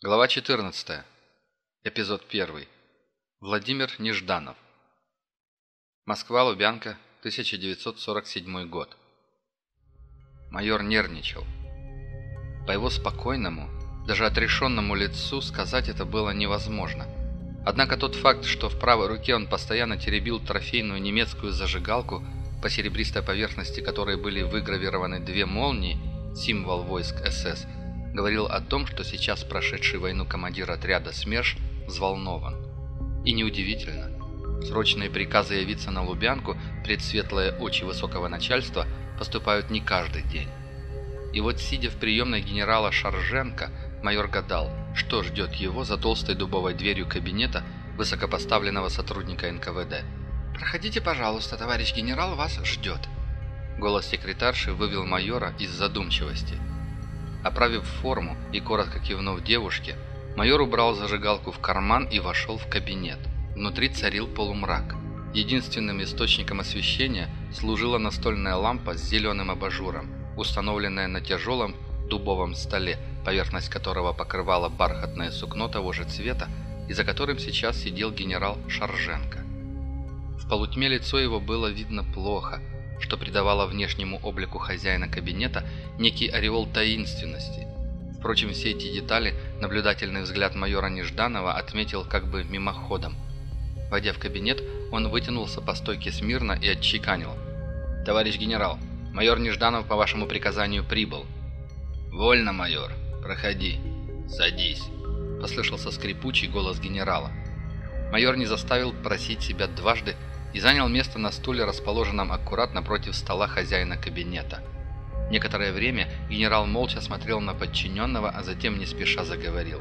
Глава 14. Эпизод 1. Владимир Нежданов. Москва, Лубянка, 1947 год. Майор нервничал. По его спокойному, даже отрешенному лицу сказать это было невозможно. Однако тот факт, что в правой руке он постоянно теребил трофейную немецкую зажигалку, по серебристой поверхности которой были выгравированы две молнии, символ войск СС – говорил о том, что сейчас прошедший войну командир отряда СМЕРШ взволнован. И неудивительно. Срочные приказы явиться на Лубянку пред светлые очи высокого начальства поступают не каждый день. И вот, сидя в приемной генерала Шарженко, майор гадал, что ждет его за толстой дубовой дверью кабинета высокопоставленного сотрудника НКВД. «Проходите, пожалуйста, товарищ генерал вас ждет». Голос секретарши вывел майора из задумчивости – Оправив форму и коротко кивнув девушке, майор убрал зажигалку в карман и вошел в кабинет. Внутри царил полумрак. Единственным источником освещения служила настольная лампа с зеленым абажуром, установленная на тяжелом дубовом столе, поверхность которого покрывала бархатное сукно того же цвета, и за которым сейчас сидел генерал Шарженко. В полутьме лицо его было видно плохо – что придавало внешнему облику хозяина кабинета некий ореол таинственности. Впрочем, все эти детали наблюдательный взгляд майора Нежданова отметил как бы мимоходом. Войдя в кабинет, он вытянулся по стойке смирно и отчеканил. «Товарищ генерал, майор Нежданов по вашему приказанию прибыл». «Вольно, майор. Проходи. Садись», — послышался скрипучий голос генерала. Майор не заставил просить себя дважды, и занял место на стуле, расположенном аккуратно против стола хозяина кабинета. Некоторое время генерал молча смотрел на подчиненного, а затем не спеша заговорил.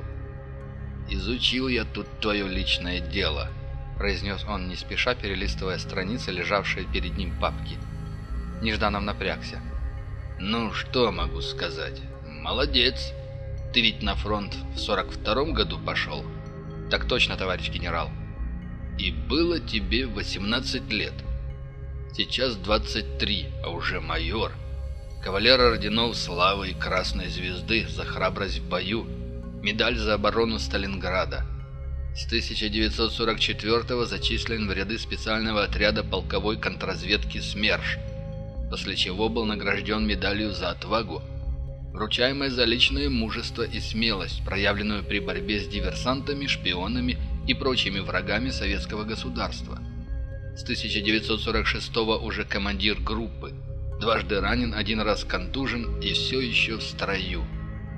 «Изучил я тут твое личное дело», – произнес он не спеша, перелистывая страницы, лежавшие перед ним папки. Нежданов напрягся. «Ну, что могу сказать? Молодец. Ты ведь на фронт в 42-м году пошел?» «Так точно, товарищ генерал», и было тебе 18 лет. Сейчас 23, а уже майор. Кавалер орденов Славы и Красной Звезды за храбрость в бою. Медаль за оборону Сталинграда. С 1944 зачислен в ряды специального отряда полковой контрразведки СМЕРШ, после чего был награжден медалью за отвагу, вручаемой за личное мужество и смелость, проявленную при борьбе с диверсантами, шпионами и прочими врагами советского государства. С 1946 уже командир группы. Дважды ранен, один раз контужен и все еще в строю.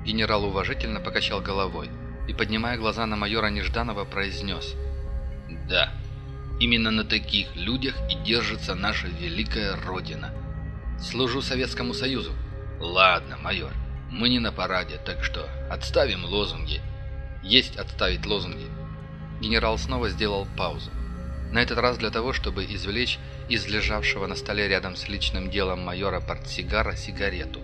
Генерал уважительно покачал головой и, поднимая глаза на майора Нежданова, произнес «Да, именно на таких людях и держится наша великая Родина. Служу Советскому Союзу». «Ладно, майор, мы не на параде, так что отставим лозунги». «Есть отставить лозунги», Генерал снова сделал паузу. На этот раз для того, чтобы извлечь из лежавшего на столе рядом с личным делом майора портсигара сигарету.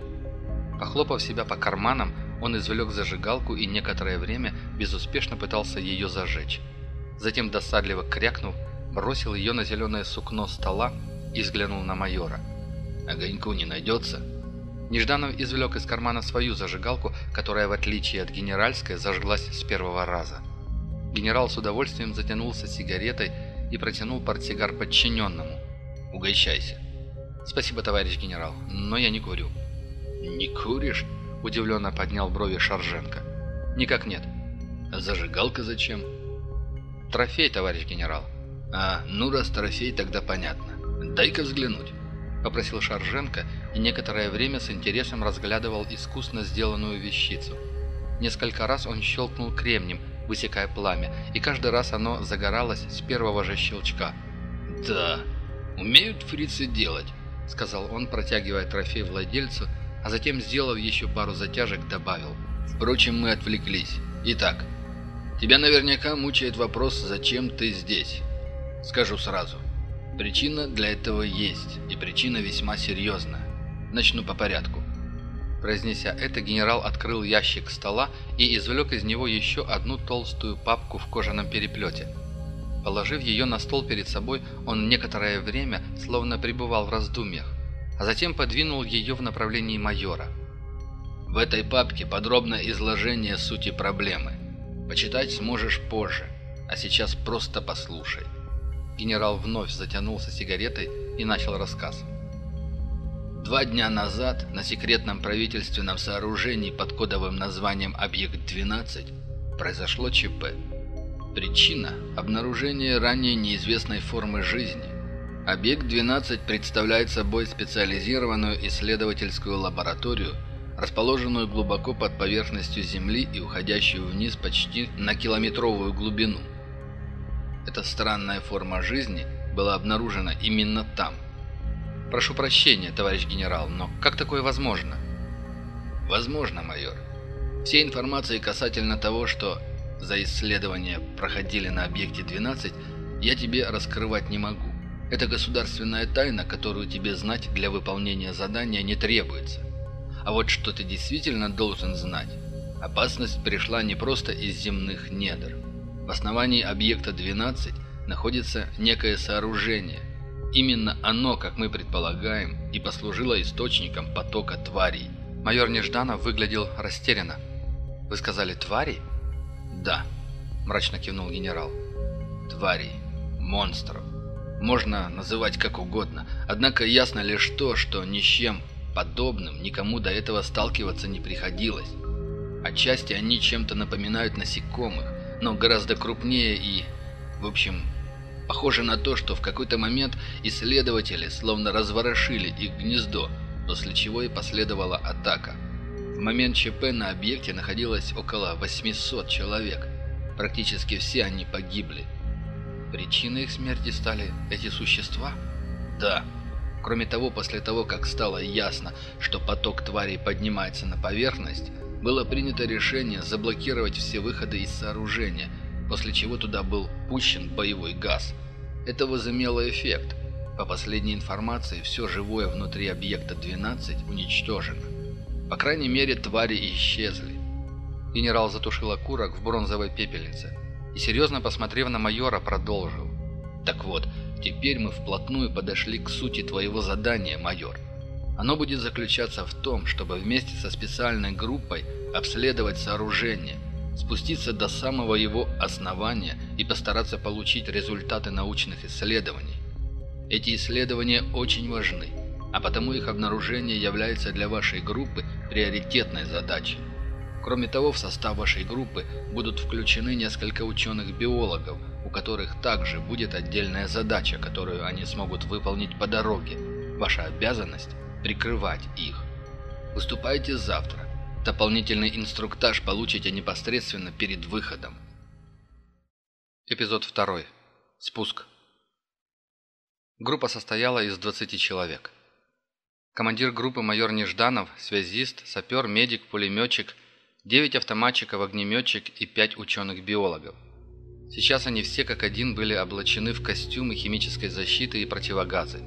Похлопав себя по карманам, он извлек зажигалку и некоторое время безуспешно пытался ее зажечь. Затем, досадливо крякнув, бросил ее на зеленое сукно стола и взглянул на майора. «Огоньку не найдется?» Нежданов извлек из кармана свою зажигалку, которая, в отличие от генеральской, зажглась с первого раза. Генерал с удовольствием затянулся сигаретой и протянул портсигар подчиненному. «Угощайся». «Спасибо, товарищ генерал, но я не курю». «Не куришь?» – удивленно поднял брови Шарженко. «Никак нет». «А зажигалка зачем?» «Трофей, товарищ генерал». «А, ну раз трофей, тогда понятно. Дай-ка взглянуть», – попросил Шарженко и некоторое время с интересом разглядывал искусно сделанную вещицу. Несколько раз он щелкнул кремнем, высекая пламя, и каждый раз оно загоралось с первого же щелчка. «Да, умеют фрицы делать», — сказал он, протягивая трофей владельцу, а затем, сделав еще пару затяжек, добавил. «Впрочем, мы отвлеклись. Итак, тебя наверняка мучает вопрос, зачем ты здесь. Скажу сразу. Причина для этого есть, и причина весьма серьезная. Начну по порядку. Произнеся это, генерал открыл ящик стола и извлек из него еще одну толстую папку в кожаном переплете. Положив ее на стол перед собой, он некоторое время словно пребывал в раздумьях, а затем подвинул ее в направлении майора. В этой папке подробное изложение сути проблемы. Почитать сможешь позже, а сейчас просто послушай». Генерал вновь затянулся сигаретой и начал рассказ. Два дня назад на секретном правительственном сооружении под кодовым названием «Объект-12» произошло ЧП. Причина – обнаружение ранее неизвестной формы жизни. Объект-12 представляет собой специализированную исследовательскую лабораторию, расположенную глубоко под поверхностью Земли и уходящую вниз почти на километровую глубину. Эта странная форма жизни была обнаружена именно там – Прошу прощения, товарищ генерал, но как такое возможно? Возможно, майор. Все информации касательно того, что за исследования проходили на объекте 12, я тебе раскрывать не могу. Это государственная тайна, которую тебе знать для выполнения задания не требуется. А вот что ты действительно должен знать. Опасность пришла не просто из земных недр. В основании объекта 12 находится некое сооружение, Именно оно, как мы предполагаем, и послужило источником потока тварей. Майор Нежданов выглядел растерянно. «Вы сказали твари?» «Да», – мрачно кивнул генерал. «Тварей. Монстров. Можно называть как угодно. Однако ясно лишь то, что ни с чем подобным никому до этого сталкиваться не приходилось. Отчасти они чем-то напоминают насекомых, но гораздо крупнее и, в общем, Похоже на то, что в какой-то момент исследователи словно разворошили их гнездо, после чего и последовала атака. В момент ЧП на объекте находилось около 800 человек. Практически все они погибли. Причиной их смерти стали эти существа? Да. Кроме того, после того, как стало ясно, что поток тварей поднимается на поверхность, было принято решение заблокировать все выходы из сооружения – после чего туда был пущен боевой газ. Это возымело эффект. По последней информации, все живое внутри объекта 12 уничтожено. По крайней мере, твари исчезли. Генерал затушил окурок в бронзовой пепельнице и, серьезно посмотрев на майора, продолжил. «Так вот, теперь мы вплотную подошли к сути твоего задания, майор. Оно будет заключаться в том, чтобы вместе со специальной группой обследовать сооружение, спуститься до самого его основания и постараться получить результаты научных исследований. Эти исследования очень важны, а потому их обнаружение является для вашей группы приоритетной задачей. Кроме того, в состав вашей группы будут включены несколько ученых-биологов, у которых также будет отдельная задача, которую они смогут выполнить по дороге. Ваша обязанность – прикрывать их. Выступайте завтра. Дополнительный инструктаж получите непосредственно перед выходом. Эпизод 2. Спуск. Группа состояла из 20 человек. Командир группы майор Нежданов, связист, сапер, медик, пулеметчик, 9 автоматчиков, огнеметчик и 5 ученых-биологов. Сейчас они все как один были облачены в костюмы химической защиты и противогазы.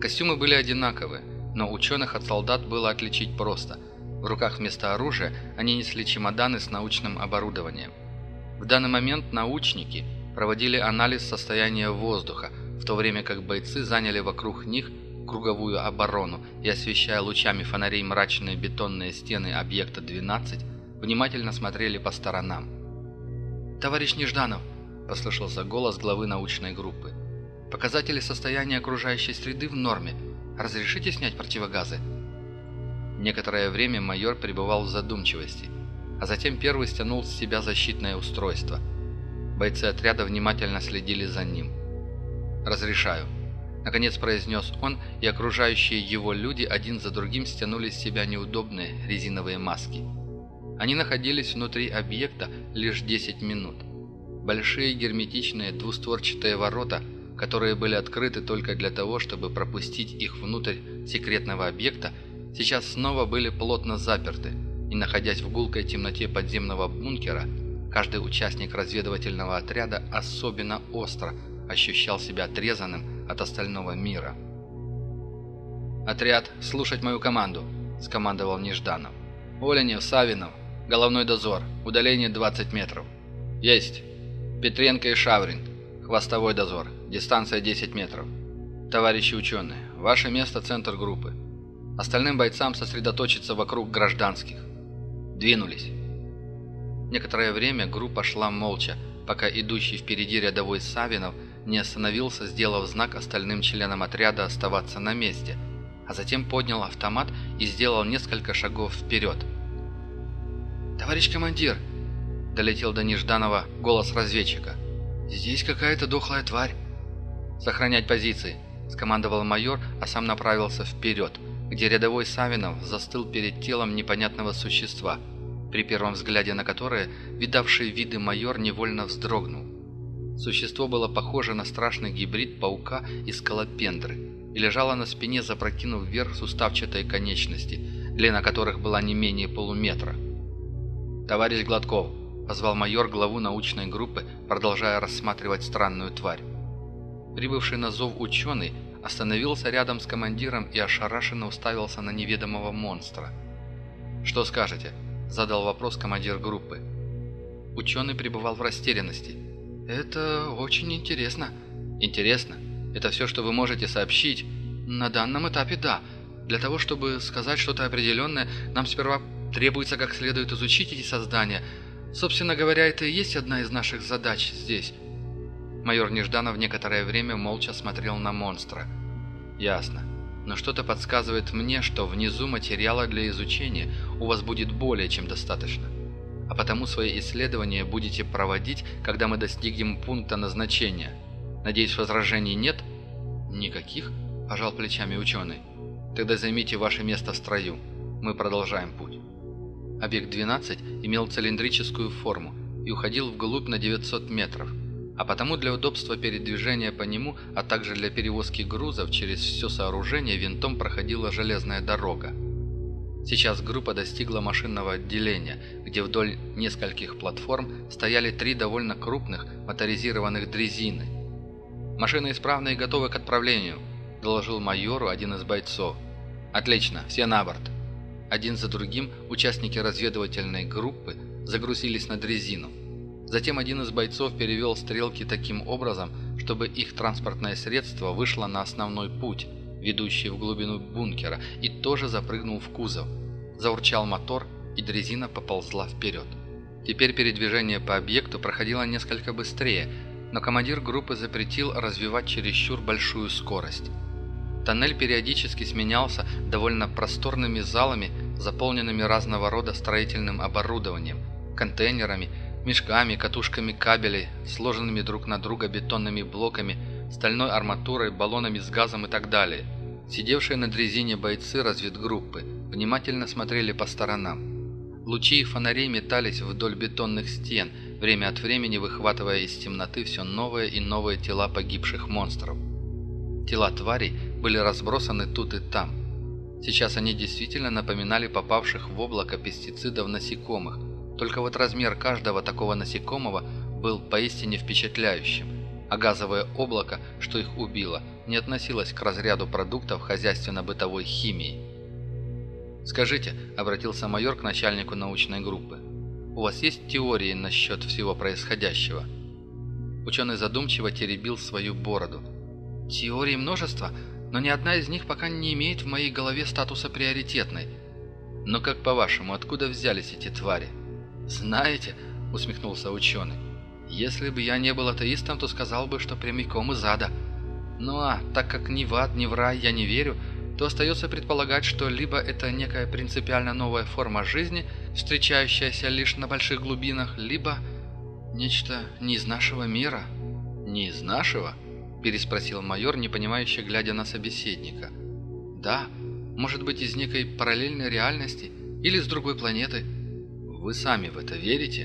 Костюмы были одинаковые, но ученых от солдат было отличить просто – в руках вместо оружия они несли чемоданы с научным оборудованием. В данный момент научники проводили анализ состояния воздуха, в то время как бойцы заняли вокруг них круговую оборону и, освещая лучами фонарей мрачные бетонные стены объекта 12, внимательно смотрели по сторонам. «Товарищ Нежданов!» – послышался голос главы научной группы. «Показатели состояния окружающей среды в норме. Разрешите снять противогазы?» Некоторое время майор пребывал в задумчивости, а затем первый стянул с себя защитное устройство. Бойцы отряда внимательно следили за ним. «Разрешаю», — наконец произнес он, и окружающие его люди один за другим стянули с себя неудобные резиновые маски. Они находились внутри объекта лишь 10 минут. Большие герметичные двустворчатые ворота, которые были открыты только для того, чтобы пропустить их внутрь секретного объекта, сейчас снова были плотно заперты, и находясь в гулкой темноте подземного бункера, каждый участник разведывательного отряда особенно остро ощущал себя отрезанным от остального мира. «Отряд, слушать мою команду!» – скомандовал Нежданов. «Оленев, Савинов, головной дозор, удаление 20 метров». «Есть!» «Петренко и Шаврин, хвостовой дозор, дистанция 10 метров». «Товарищи ученые, ваше место – центр группы. Остальным бойцам сосредоточиться вокруг гражданских. Двинулись. Некоторое время группа шла молча, пока идущий впереди рядовой Савинов не остановился, сделав знак остальным членам отряда оставаться на месте, а затем поднял автомат и сделал несколько шагов вперед. «Товарищ командир!» – долетел до Нежданова голос разведчика. «Здесь какая-то дохлая тварь!» «Сохранять позиции!» – скомандовал майор, а сам направился вперед, где рядовой Савинов застыл перед телом непонятного существа – при первом взгляде на которое видавший виды майор невольно вздрогнул. Существо было похоже на страшный гибрид паука и скалопендры и лежало на спине, запрокинув вверх суставчатой конечности, длина которых была не менее полуметра. «Товарищ Гладков!» – позвал майор главу научной группы, продолжая рассматривать странную тварь. Прибывший на зов ученый остановился рядом с командиром и ошарашенно уставился на неведомого монстра. «Что скажете?» – задал вопрос командир группы. Ученый пребывал в растерянности. «Это очень интересно». «Интересно? Это все, что вы можете сообщить?» «На данном этапе да. Для того, чтобы сказать что-то определенное, нам сперва требуется как следует изучить эти создания. Собственно говоря, это и есть одна из наших задач здесь». Майор Нежданов некоторое время молча смотрел на монстра. «Ясно но что-то подсказывает мне, что внизу материала для изучения у вас будет более чем достаточно. А потому свои исследования будете проводить, когда мы достигнем пункта назначения. Надеюсь, возражений нет? Никаких? Пожал плечами ученый. Тогда займите ваше место в строю. Мы продолжаем путь. Объект 12 имел цилиндрическую форму и уходил вглубь на 900 метров – а потому для удобства передвижения по нему, а также для перевозки грузов через все сооружение винтом проходила железная дорога. Сейчас группа достигла машинного отделения, где вдоль нескольких платформ стояли три довольно крупных моторизированных дрезины. «Машины исправны и готовы к отправлению», – доложил майору один из бойцов. «Отлично, все на борт». Один за другим участники разведывательной группы загрузились на дрезину. Затем один из бойцов перевел стрелки таким образом, чтобы их транспортное средство вышло на основной путь, ведущий в глубину бункера, и тоже запрыгнул в кузов. Заурчал мотор, и дрезина поползла вперед. Теперь передвижение по объекту проходило несколько быстрее, но командир группы запретил развивать чересчур большую скорость. Тоннель периодически сменялся довольно просторными залами, заполненными разного рода строительным оборудованием, контейнерами, мешками, катушками кабелей, сложенными друг на друга бетонными блоками, стальной арматурой, баллонами с газом и так далее. Сидевшие на дрезине бойцы разведгруппы внимательно смотрели по сторонам. Лучи фонарей метались вдоль бетонных стен, время от времени выхватывая из темноты все новые и новые тела погибших монстров. Тела тварей были разбросаны тут и там. Сейчас они действительно напоминали попавших в облако пестицидов насекомых, только вот размер каждого такого насекомого был поистине впечатляющим, а газовое облако, что их убило, не относилось к разряду продуктов хозяйственно-бытовой химии. «Скажите», — обратился майор к начальнику научной группы, «у вас есть теории насчет всего происходящего?» Ученый задумчиво теребил свою бороду. «Теорий множество, но ни одна из них пока не имеет в моей голове статуса приоритетной. Но как по-вашему, откуда взялись эти твари?» «Знаете», — усмехнулся ученый, — «если бы я не был атеистом, то сказал бы, что прямиком из ада. Ну а так как ни в ад, ни в рай я не верю, то остается предполагать, что либо это некая принципиально новая форма жизни, встречающаяся лишь на больших глубинах, либо нечто не из нашего мира». «Не из нашего?» – переспросил майор, непонимающе глядя на собеседника. «Да, может быть, из некой параллельной реальности или с другой планеты». Вы сами в это верите?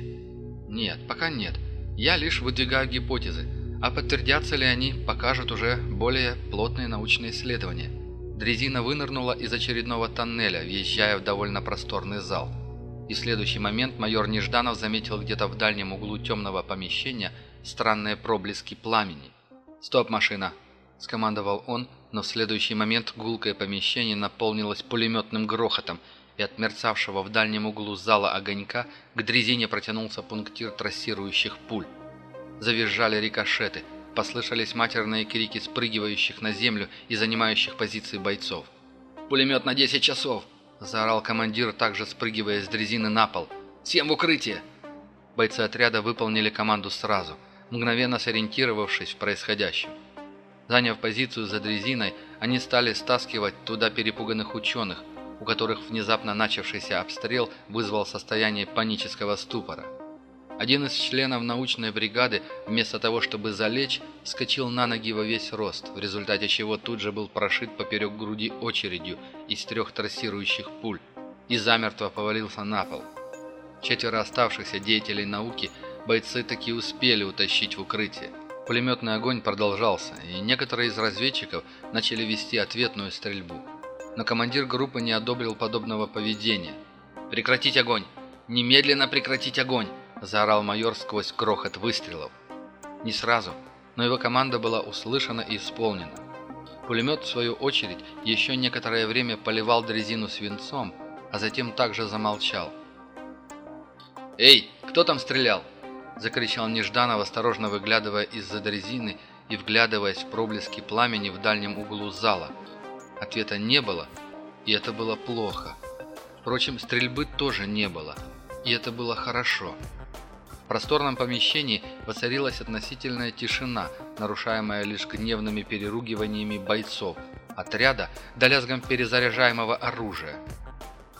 Нет, пока нет. Я лишь выдвигаю гипотезы, а подтвердятся ли они, покажут уже более плотные научные исследования. Дрезина вынырнула из очередного тоннеля, въезжая в довольно просторный зал. И в следующий момент майор Нежданов заметил где-то в дальнем углу темного помещения странные проблески пламени. «Стоп, машина!» – скомандовал он, но в следующий момент гулкое помещение наполнилось пулеметным грохотом – и от мерцавшего в дальнем углу зала огонька к дрезине протянулся пунктир трассирующих пуль. Завизжали рикошеты, послышались матерные крики спрыгивающих на землю и занимающих позиции бойцов. «Пулемет на 10 часов!» – заорал командир, также спрыгивая с дрезины на пол. «Всем в укрытие!» Бойцы отряда выполнили команду сразу, мгновенно сориентировавшись в происходящем. Заняв позицию за дрезиной, они стали стаскивать туда перепуганных ученых, у которых внезапно начавшийся обстрел вызвал состояние панического ступора. Один из членов научной бригады, вместо того, чтобы залечь, вскочил на ноги во весь рост, в результате чего тут же был прошит поперек груди очередью из трех трассирующих пуль и замертво повалился на пол. Четверо оставшихся деятелей науки бойцы таки успели утащить в укрытие. Пулеметный огонь продолжался, и некоторые из разведчиков начали вести ответную стрельбу. Но командир группы не одобрил подобного поведения. «Прекратить огонь! Немедленно прекратить огонь!» – заорал майор сквозь крохот выстрелов. Не сразу, но его команда была услышана и исполнена. Пулемет, в свою очередь, еще некоторое время поливал дрезину свинцом, а затем также замолчал. «Эй, кто там стрелял?» – закричал Нежданов, осторожно выглядывая из-за дрезины и вглядываясь в проблески пламени в дальнем углу зала. Ответа не было, и это было плохо. Впрочем, стрельбы тоже не было, и это было хорошо. В просторном помещении воцарилась относительная тишина, нарушаемая лишь гневными переругиваниями бойцов, отряда да лязгом перезаряжаемого оружия.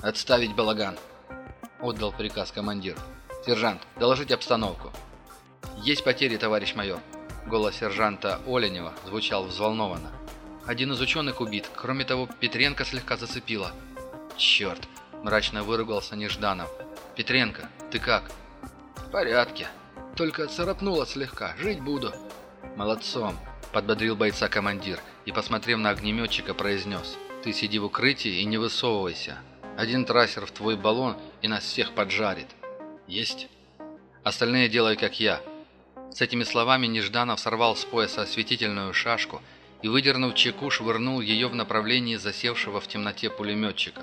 «Отставить балаган!» – отдал приказ командир. «Сержант, доложить обстановку». «Есть потери, товарищ майор». Голос сержанта Оленева звучал взволнованно. «Один из ученых убит. Кроме того, Петренко слегка зацепило». «Черт!» – мрачно выругался Нежданов. «Петренко, ты как?» «В порядке. Только царапнуло слегка. Жить буду». «Молодцом!» – подбодрил бойца командир и, посмотрев на огнеметчика, произнес. «Ты сиди в укрытии и не высовывайся. Один трассер в твой баллон и нас всех поджарит». «Есть. Остальные делай, как я». С этими словами Нежданов сорвал с пояса осветительную шашку и, выдернув чеку, швырнул ее в направлении засевшего в темноте пулеметчика.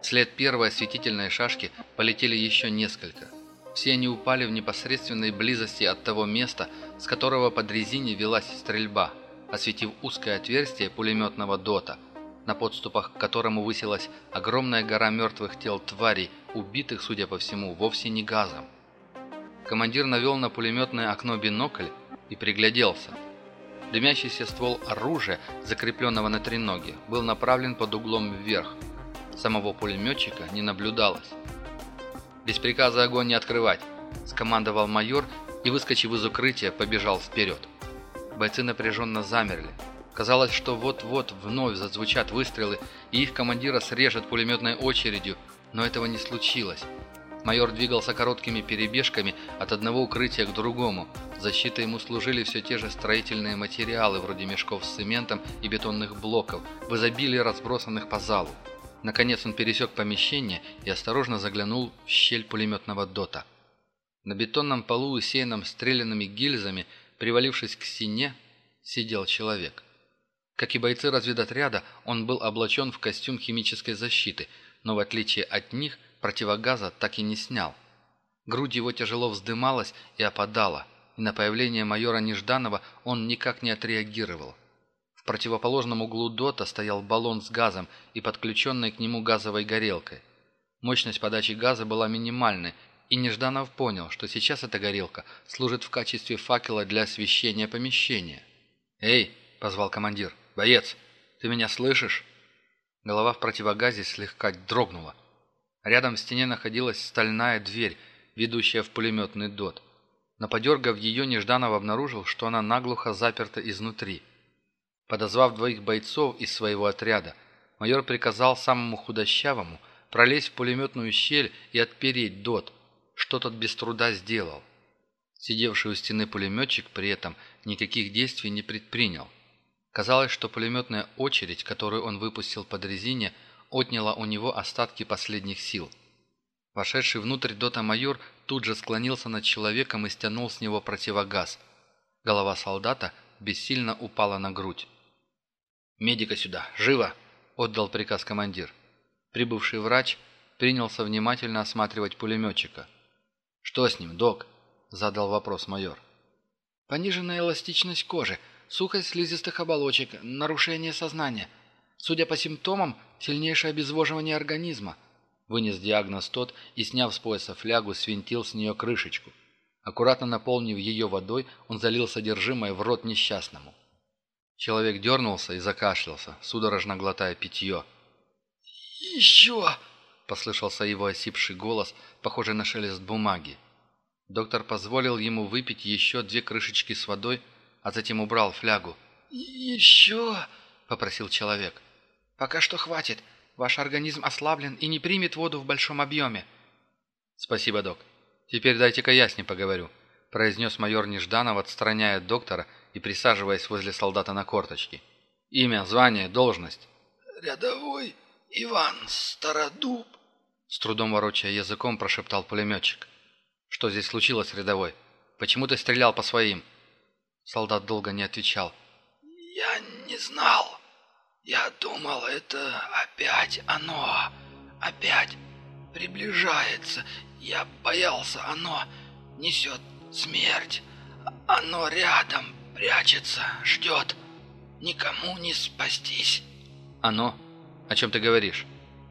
Вслед первой осветительной шашки полетели еще несколько. Все они упали в непосредственной близости от того места, с которого под резине велась стрельба, осветив узкое отверстие пулеметного дота – на подступах к которому высилась огромная гора мертвых тел тварей, убитых, судя по всему, вовсе не газом. Командир навел на пулеметное окно бинокль и пригляделся. Дымящийся ствол оружия, закрепленного на треноге, был направлен под углом вверх. Самого пулеметчика не наблюдалось. «Без приказа огонь не открывать!» – скомандовал майор и, выскочив из укрытия, побежал вперед. Бойцы напряженно замерли. Казалось, что вот-вот вновь зазвучат выстрелы, и их командира срежет пулеметной очередью, но этого не случилось. Майор двигался короткими перебежками от одного укрытия к другому. Защитой ему служили все те же строительные материалы, вроде мешков с цементом и бетонных блоков, в изобилии разбросанных по залу. Наконец он пересек помещение и осторожно заглянул в щель пулеметного дота. На бетонном полу, усеянном стрелянными гильзами, привалившись к стене, сидел человек. Как и бойцы разведотряда, он был облачен в костюм химической защиты, но в отличие от них противогаза так и не снял. Грудь его тяжело вздымалась и опадала, и на появление майора Нежданова он никак не отреагировал. В противоположном углу дота стоял баллон с газом и подключенной к нему газовой горелкой. Мощность подачи газа была минимальной, и Нежданов понял, что сейчас эта горелка служит в качестве факела для освещения помещения. «Эй!» – позвал командир. «Боец, ты меня слышишь?» Голова в противогазе слегка дрогнула. Рядом в стене находилась стальная дверь, ведущая в пулеметный дот. Но подергав ее, Нежданов обнаружил, что она наглухо заперта изнутри. Подозвав двоих бойцов из своего отряда, майор приказал самому худощавому пролезть в пулеметную щель и отпереть дот, что тот без труда сделал. Сидевший у стены пулеметчик при этом никаких действий не предпринял. Казалось, что пулеметная очередь, которую он выпустил под резине, отняла у него остатки последних сил. Вошедший внутрь дота майор тут же склонился над человеком и стянул с него противогаз. Голова солдата бессильно упала на грудь. «Медика сюда! Живо!» – отдал приказ командир. Прибывший врач принялся внимательно осматривать пулеметчика. «Что с ним, док?» – задал вопрос майор. «Пониженная эластичность кожи», сухость слизистых оболочек, нарушение сознания. Судя по симптомам, сильнейшее обезвоживание организма. Вынес диагноз тот и, сняв с пояса флягу, свинтил с нее крышечку. Аккуратно наполнив ее водой, он залил содержимое в рот несчастному. Человек дернулся и закашлялся, судорожно глотая питье. «Еще!» — послышался его осипший голос, похожий на шелест бумаги. Доктор позволил ему выпить еще две крышечки с водой, а затем убрал флягу. «Еще!» — попросил человек. «Пока что хватит. Ваш организм ослаблен и не примет воду в большом объеме». «Спасибо, док. Теперь дайте-ка я с ним поговорю», — произнес майор Нежданов, отстраняя доктора и присаживаясь возле солдата на корточки. «Имя, звание, должность». «Рядовой Иван Стародуб», — с трудом ворочая языком прошептал пулеметчик. «Что здесь случилось, рядовой? Почему ты стрелял по своим?» Солдат долго не отвечал. «Я не знал. Я думал, это опять оно. Опять приближается. Я боялся, оно несет смерть. Оно рядом, прячется, ждет. Никому не спастись». «Оно? О чем ты говоришь?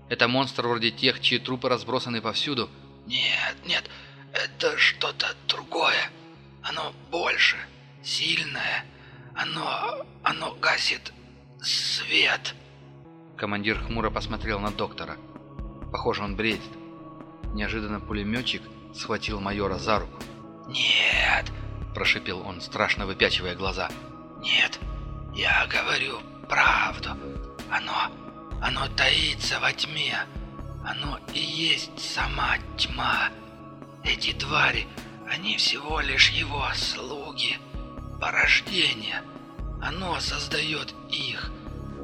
Это монстр вроде тех, чьи трупы разбросаны повсюду?» «Нет, нет, это что-то другое. Оно больше, сильное. Оно... оно гасит свет». Командир хмуро посмотрел на доктора. Похоже, он бредит. Неожиданно пулеметчик схватил майора за руку. «Нет!» – прошипел он, страшно выпячивая глаза. «Нет, я говорю правду. Оно... оно таится во тьме. Оно и есть сама тьма. Эти твари, они всего лишь его слуги, порождение. Оно создает их,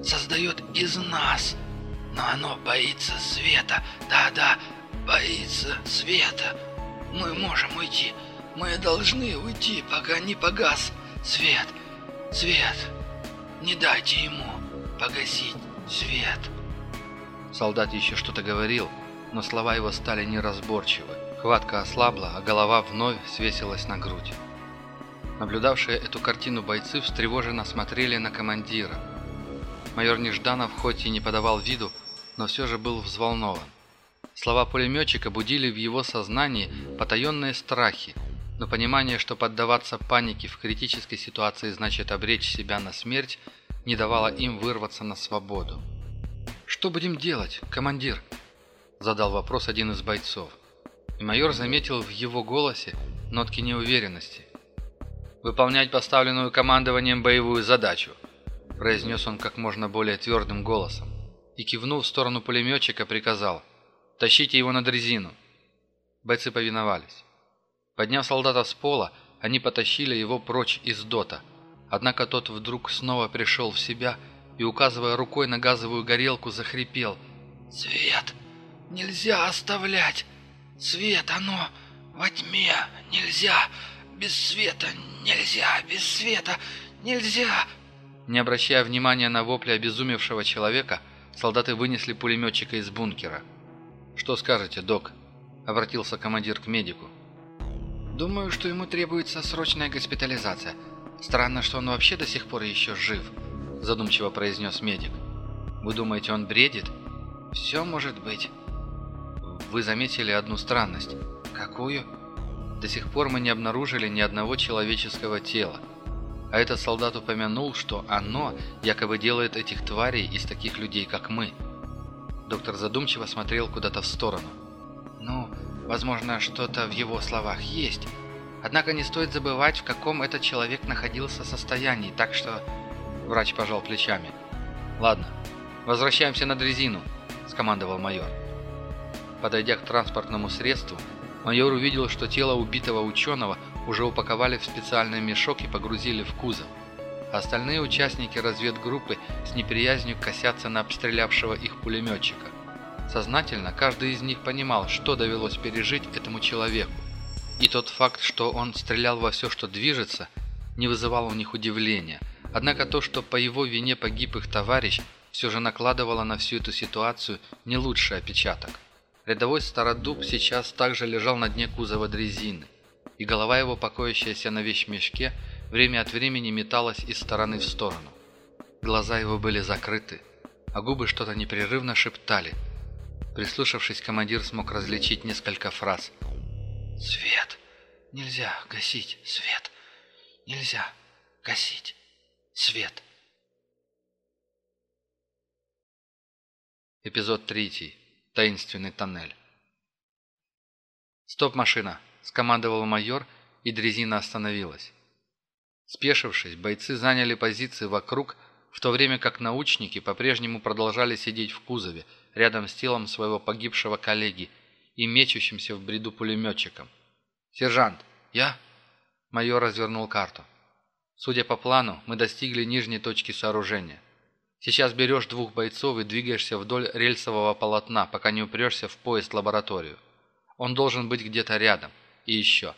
создает из нас. Но оно боится света. Да-да, боится света. Мы можем уйти. Мы должны уйти, пока не погас свет. Свет. Не дайте ему погасить свет. Солдат еще что-то говорил, но слова его стали неразборчивы. Хватка ослабла, а голова вновь свесилась на грудь. Наблюдавшие эту картину бойцы встревоженно смотрели на командира. Майор Нежданов хоть и не подавал виду, но все же был взволнован. Слова пулеметчика будили в его сознании потаенные страхи, но понимание, что поддаваться панике в критической ситуации значит обречь себя на смерть, не давало им вырваться на свободу. «Что будем делать, командир?» – задал вопрос один из бойцов. И майор заметил в его голосе нотки неуверенности. «Выполнять поставленную командованием боевую задачу», – произнес он как можно более твердым голосом. И кивнув в сторону пулеметчика, приказал «Тащите его на дрезину». Бойцы повиновались. Подняв солдата с пола, они потащили его прочь из дота. Однако тот вдруг снова пришел в себя и, указывая рукой на газовую горелку, захрипел. «Свет! Нельзя оставлять! Свет, оно во тьме! Нельзя! Без света нельзя! Без света нельзя!» Не обращая внимания на вопли обезумевшего человека, солдаты вынесли пулеметчика из бункера. «Что скажете, док?» – обратился командир к медику. «Думаю, что ему требуется срочная госпитализация. Странно, что он вообще до сих пор еще жив», – задумчиво произнес медик. «Вы думаете, он бредит?» «Все может быть». «Вы заметили одну странность». «Какую?» «До сих пор мы не обнаружили ни одного человеческого тела. А этот солдат упомянул, что оно якобы делает этих тварей из таких людей, как мы». Доктор задумчиво смотрел куда-то в сторону. «Ну, возможно, что-то в его словах есть. Однако не стоит забывать, в каком этот человек находился состоянии, так что...» Врач пожал плечами. «Ладно, возвращаемся на дрезину», – скомандовал майор. Подойдя к транспортному средству, майор увидел, что тело убитого ученого уже упаковали в специальный мешок и погрузили в кузов. Остальные участники разведгруппы с неприязнью косятся на обстрелявшего их пулеметчика. Сознательно каждый из них понимал, что довелось пережить этому человеку. И тот факт, что он стрелял во все, что движется, не вызывал у них удивления. Однако то, что по его вине погиб их товарищ, все же накладывало на всю эту ситуацию не лучший отпечаток. Рядовой Стародуб сейчас также лежал на дне кузова дрезины, и голова его, покоящаяся на вещмешке, время от времени металась из стороны в сторону. Глаза его были закрыты, а губы что-то непрерывно шептали. Прислушавшись, командир смог различить несколько фраз. «Свет! Нельзя гасить свет! Нельзя гасить свет!» Эпизод третий. Таинственный тоннель. «Стоп, машина!» – скомандовал майор, и дрезина остановилась. Спешившись, бойцы заняли позиции вокруг, в то время как научники по-прежнему продолжали сидеть в кузове, рядом с телом своего погибшего коллеги и мечущимся в бреду пулеметчиком. «Сержант, я?» Майор развернул карту. «Судя по плану, мы достигли нижней точки сооружения. Сейчас берешь двух бойцов и двигаешься вдоль рельсового полотна, пока не упрешься в поезд-лабораторию. Он должен быть где-то рядом. И еще.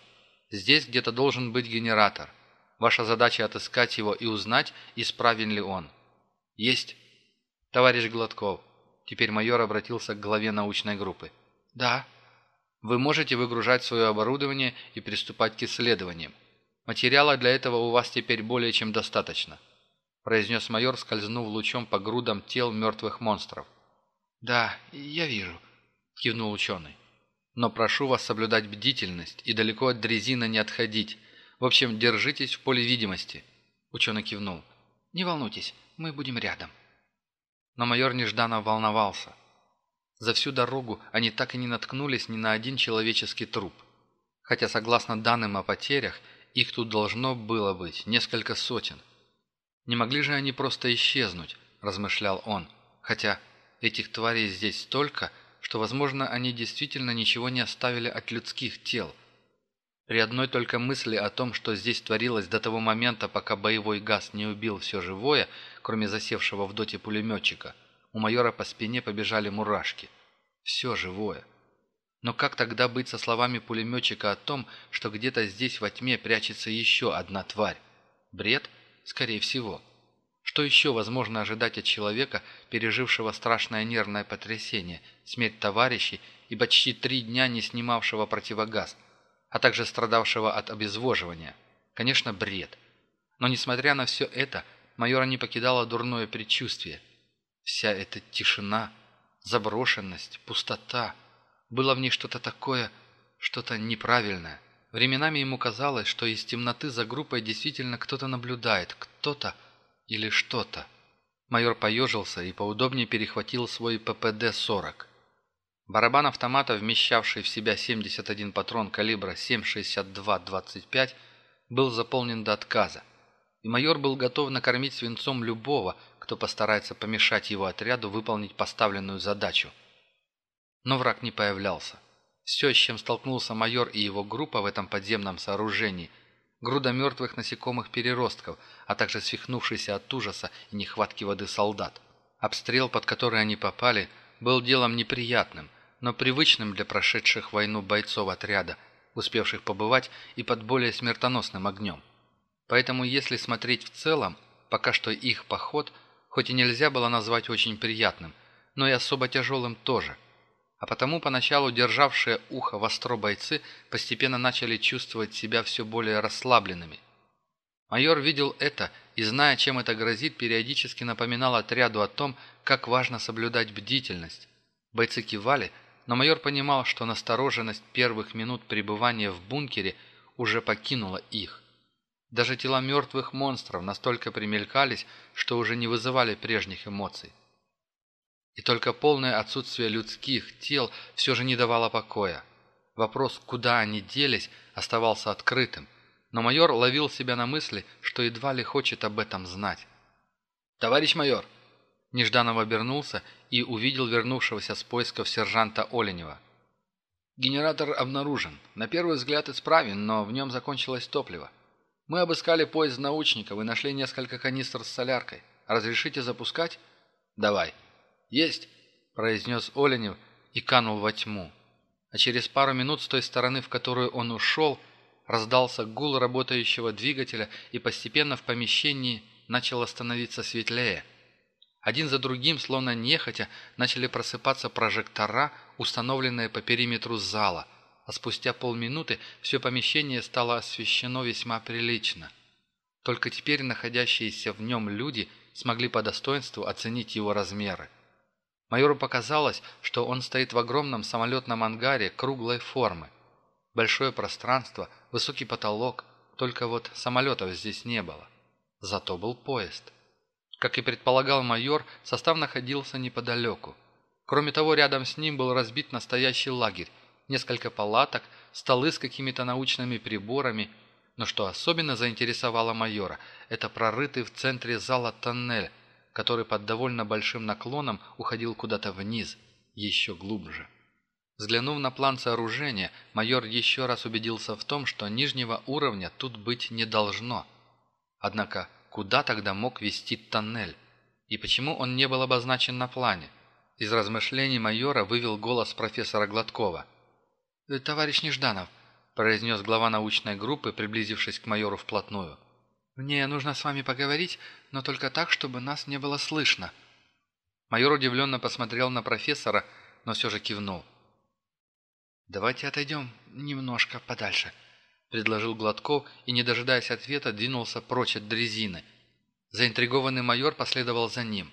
Здесь где-то должен быть генератор. Ваша задача отыскать его и узнать, исправен ли он. Есть. Товарищ Гладков. Теперь майор обратился к главе научной группы. Да. Вы можете выгружать свое оборудование и приступать к исследованиям. Материала для этого у вас теперь более чем достаточно произнес майор, скользнув лучом по грудам тел мертвых монстров. «Да, я вижу», — кивнул ученый. «Но прошу вас соблюдать бдительность и далеко от дрезины не отходить. В общем, держитесь в поле видимости», — ученый кивнул. «Не волнуйтесь, мы будем рядом». Но майор нежданно волновался. За всю дорогу они так и не наткнулись ни на один человеческий труп. Хотя, согласно данным о потерях, их тут должно было быть несколько сотен — не могли же они просто исчезнуть, размышлял он. Хотя этих тварей здесь столько, что, возможно, они действительно ничего не оставили от людских тел. При одной только мысли о том, что здесь творилось до того момента, пока боевой газ не убил все живое, кроме засевшего в доте пулеметчика, у майора по спине побежали мурашки. Все живое. Но как тогда быть со словами пулеметчика о том, что где-то здесь во тьме прячется еще одна тварь? Бред? Скорее всего. Что еще возможно ожидать от человека, пережившего страшное нервное потрясение, смерть товарищей и почти три дня не снимавшего противогаз, а также страдавшего от обезвоживания? Конечно, бред. Но несмотря на все это, майора не покидало дурное предчувствие. Вся эта тишина, заброшенность, пустота. Было в ней что-то такое, что-то неправильное. Временами ему казалось, что из темноты за группой действительно кто-то наблюдает, кто-то или что-то. Майор поежился и поудобнее перехватил свой ППД-40. Барабан автомата, вмещавший в себя 71 патрон калибра 7,62-25, был заполнен до отказа, и майор был готов накормить свинцом любого, кто постарается помешать его отряду выполнить поставленную задачу. Но враг не появлялся. Все, с чем столкнулся майор и его группа в этом подземном сооружении, груда мертвых насекомых-переростков, а также свихнувшийся от ужаса и нехватки воды солдат. Обстрел, под который они попали, был делом неприятным, но привычным для прошедших войну бойцов отряда, успевших побывать и под более смертоносным огнем. Поэтому, если смотреть в целом, пока что их поход, хоть и нельзя было назвать очень приятным, но и особо тяжелым тоже – а потому поначалу державшие ухо востро бойцы постепенно начали чувствовать себя все более расслабленными. Майор видел это и, зная, чем это грозит, периодически напоминал отряду о том, как важно соблюдать бдительность. Бойцы кивали, но майор понимал, что настороженность первых минут пребывания в бункере уже покинула их. Даже тела мертвых монстров настолько примелькались, что уже не вызывали прежних эмоций. И только полное отсутствие людских тел все же не давало покоя. Вопрос, куда они делись, оставался открытым, но майор ловил себя на мысли, что едва ли хочет об этом знать. «Товарищ майор!» Нежданов обернулся и увидел вернувшегося с поисков сержанта Оленева. «Генератор обнаружен. На первый взгляд исправен, но в нем закончилось топливо. Мы обыскали поезд научников и нашли несколько канистр с соляркой. Разрешите запускать?» «Давай». «Есть!» – произнес Оленев и канул во тьму. А через пару минут с той стороны, в которую он ушел, раздался гул работающего двигателя, и постепенно в помещении начало становиться светлее. Один за другим, словно нехотя, начали просыпаться прожектора, установленные по периметру зала, а спустя полминуты все помещение стало освещено весьма прилично. Только теперь находящиеся в нем люди смогли по достоинству оценить его размеры. Майору показалось, что он стоит в огромном самолетном ангаре круглой формы. Большое пространство, высокий потолок, только вот самолетов здесь не было. Зато был поезд. Как и предполагал майор, состав находился неподалеку. Кроме того, рядом с ним был разбит настоящий лагерь, несколько палаток, столы с какими-то научными приборами. Но что особенно заинтересовало майора, это прорытый в центре зала тоннель, который под довольно большим наклоном уходил куда-то вниз, еще глубже. Взглянув на план сооружения, майор еще раз убедился в том, что нижнего уровня тут быть не должно. Однако, куда тогда мог вести тоннель? И почему он не был обозначен на плане? Из размышлений майора вывел голос профессора Гладкова. «Э, «Товарищ Нежданов», – произнес глава научной группы, приблизившись к майору вплотную. «Мне нужно с вами поговорить, но только так, чтобы нас не было слышно». Майор удивленно посмотрел на профессора, но все же кивнул. «Давайте отойдем немножко подальше», – предложил Гладков и, не дожидаясь ответа, двинулся прочь от дрезины. Заинтригованный майор последовал за ним.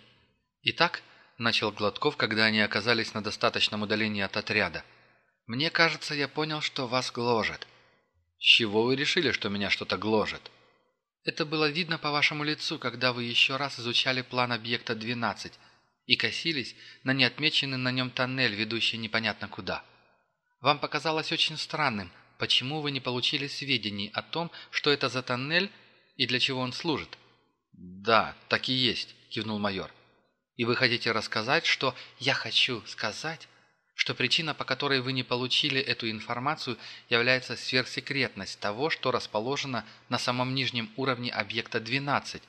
«Итак», – начал Гладков, когда они оказались на достаточном удалении от отряда, – «мне кажется, я понял, что вас гложет». «С чего вы решили, что меня что-то гложет?» «Это было видно по вашему лицу, когда вы еще раз изучали план объекта 12 и косились на неотмеченный на нем тоннель, ведущий непонятно куда». Вам показалось очень странным, почему вы не получили сведений о том, что это за тоннель и для чего он служит?» «Да, так и есть», – кивнул майор. «И вы хотите рассказать, что...» «Я хочу сказать, что причина, по которой вы не получили эту информацию, является сверхсекретность того, что расположено на самом нижнем уровне объекта 12,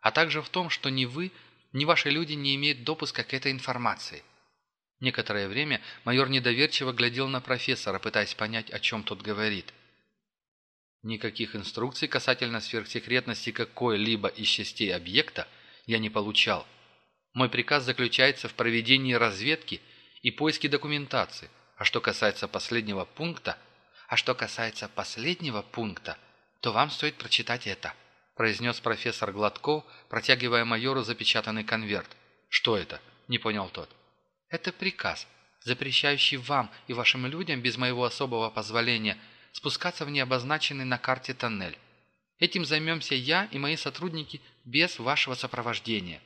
а также в том, что ни вы, ни ваши люди не имеют допуска к этой информации». Некоторое время майор недоверчиво глядел на профессора, пытаясь понять, о чем тот говорит. Никаких инструкций касательно сверхсекретности какой-либо из частей объекта я не получал. Мой приказ заключается в проведении разведки и поиске документации. А что касается последнего пункта, а что касается последнего пункта, то вам стоит прочитать это, произнес профессор Гладков, протягивая майору запечатанный конверт. Что это? Не понял тот. Это приказ, запрещающий вам и вашим людям без моего особого позволения спускаться в необозначенный на карте тоннель. Этим займемся я и мои сотрудники без вашего сопровождения».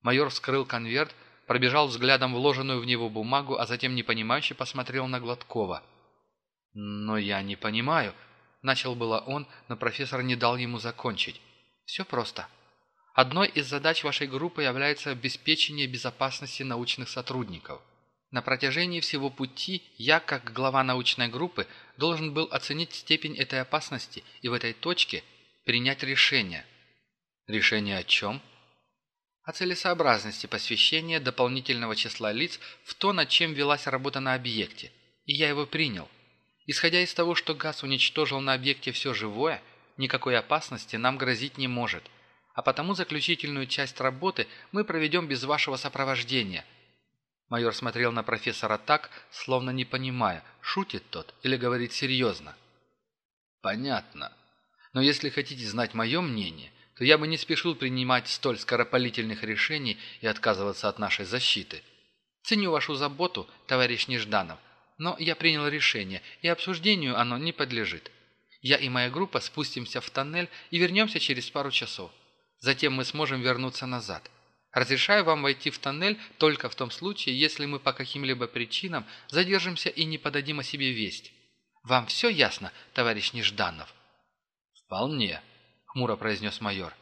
Майор вскрыл конверт, пробежал взглядом вложенную в него бумагу, а затем непонимающе посмотрел на Гладкова. «Но я не понимаю», — начал было он, но профессор не дал ему закончить. «Все просто. Одной из задач вашей группы является обеспечение безопасности научных сотрудников. На протяжении всего пути я, как глава научной группы, должен был оценить степень этой опасности и в этой точке принять решение. Решение о чем? О целесообразности посвящения дополнительного числа лиц в то, над чем велась работа на объекте. И я его принял. Исходя из того, что газ уничтожил на объекте все живое, никакой опасности нам грозить не может – а потому заключительную часть работы мы проведем без вашего сопровождения». Майор смотрел на профессора так, словно не понимая, шутит тот или говорит серьезно. «Понятно. Но если хотите знать мое мнение, то я бы не спешил принимать столь скоропалительных решений и отказываться от нашей защиты. Ценю вашу заботу, товарищ Нежданов, но я принял решение, и обсуждению оно не подлежит. Я и моя группа спустимся в тоннель и вернемся через пару часов. Затем мы сможем вернуться назад. Разрешаю вам войти в тоннель только в том случае, если мы по каким-либо причинам задержимся и не подадим о себе весть. Вам все ясно, товарищ Нежданов?» «Вполне», — хмуро произнес майор.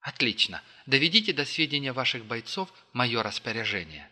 «Отлично. Доведите до сведения ваших бойцов мое распоряжение».